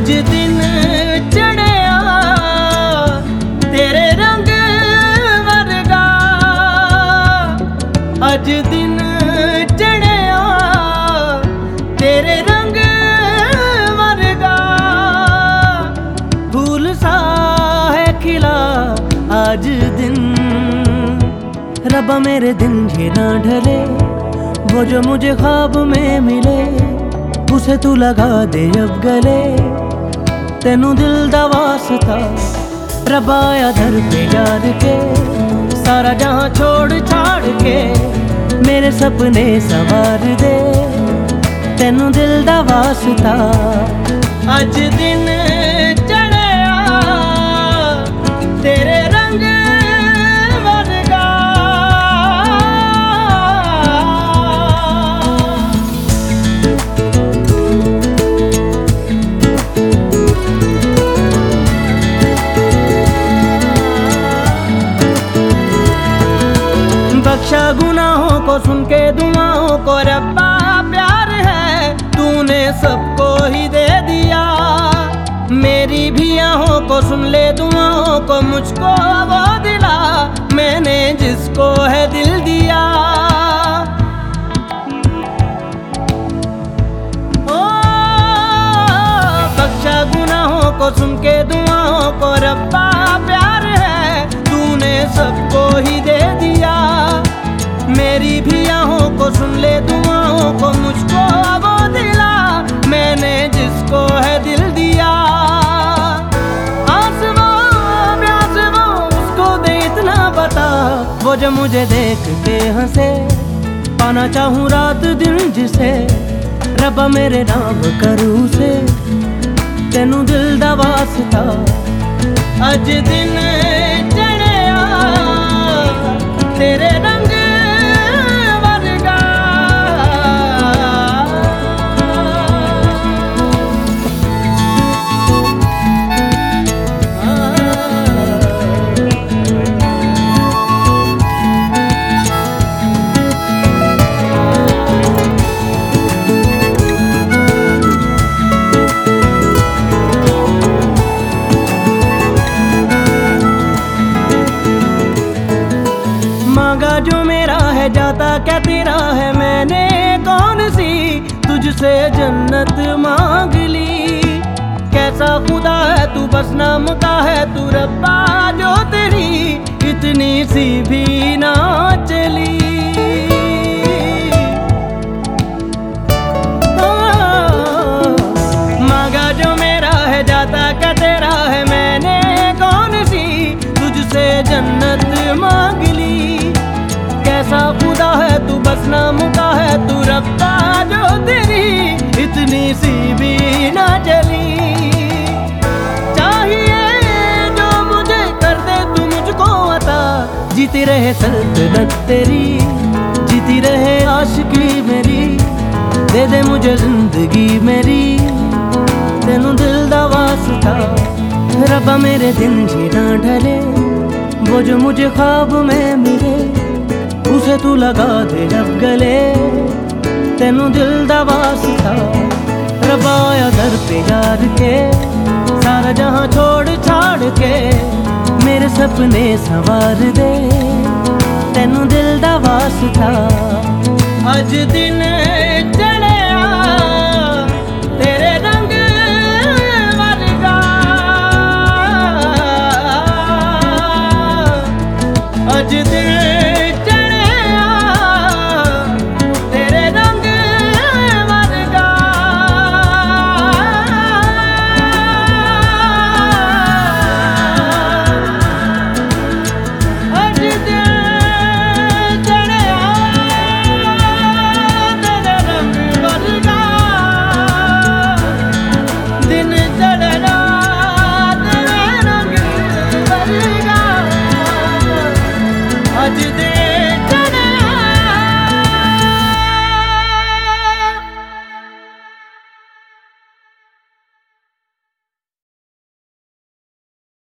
ਅੱਜ ਦਿਨ ਚੜਿਆ ਤੇਰੇ ਰੰਗ ਵਰਗਾ ਅੱਜ ਦਿਨ ਚੜਿਆ ਤੇਰੇ ਰੰਗ ਵਰਗਾ फूल सा है खिला आज दिन रबा मेरे दिन ये ना ढले वो जो मुझे ख्वाब में मिले उसे तू लगा दे अब गले ਤੈਨੂੰ ਦਿਲ ਦਾ ਵਾਸਤਾ। ਰਬਾ ਦਰ ਤੇ ਯਾਰ ਕੇ, ਸਾਰਾ ਜਹਾਂ ਛੋੜ ਛਾੜ ਕੇ, ਮੇਰੇ ਸੁਪਨੇ ਸਵਾਰ ਦੇ। ਤੈਨੂੰ ਦਿਲ ਦਾ ਵਾਸਤਾ। ਅੱਜ ਦਿਨ को सुन के दुआओं को रब्बा, प्यार है, तूने सबको ही दे दिया। मेरी भी आहों को सुन ले, दुआओं को मुझको वो दिला। मैंने जिसको है दिल दिया। को सुन के दुआओं को रब्बा, प्यार है, तूने सबको ही दे को सुन ले दुआओं को मुझको वो दिला। मैंने जिसको है दिल दिया। वो जो मुझे देख के हंसे, पाना चाहूँ रात दिन जिसे। रब मेरे नाम करू से तेनू दिल दा वास्ता अज दिन चढ़िया। तेरे जाता क्या तेरा है, मैंने कौन सी तुझसे जन्नत मांग ली? कैसा खुदा है तू, बस नाम का है तू, रब्बा जो तेरी इतनी सी भी ना चली। मांगा जो मेरा जाता कौन सी तुझसे जन्नत बस नाम का है तू रब्बा जो तेरी इतनी सी भी ना चली। चाहिए जो मुझे कर दे, तू मुझको अता। जीती रहे सल्तनत तेरी, जीती रहे आशिकी मेरी। दे दे मुझे ज़िंदगी मेरी, तेनू दिल दा वास्ता रब्बा मेरे दिन जीना ढले, वो जो मुझे ख्वाब में मिले। उसे तू लगा दे जब गले तेनू दिल दा वास्ता रब्बा आया दर पे यार के सारा जहां छोड़ छाड़ के मेरे सपने सवार दे तेनू दिल दा वास्ता ਅੱਜ ਦਿਨ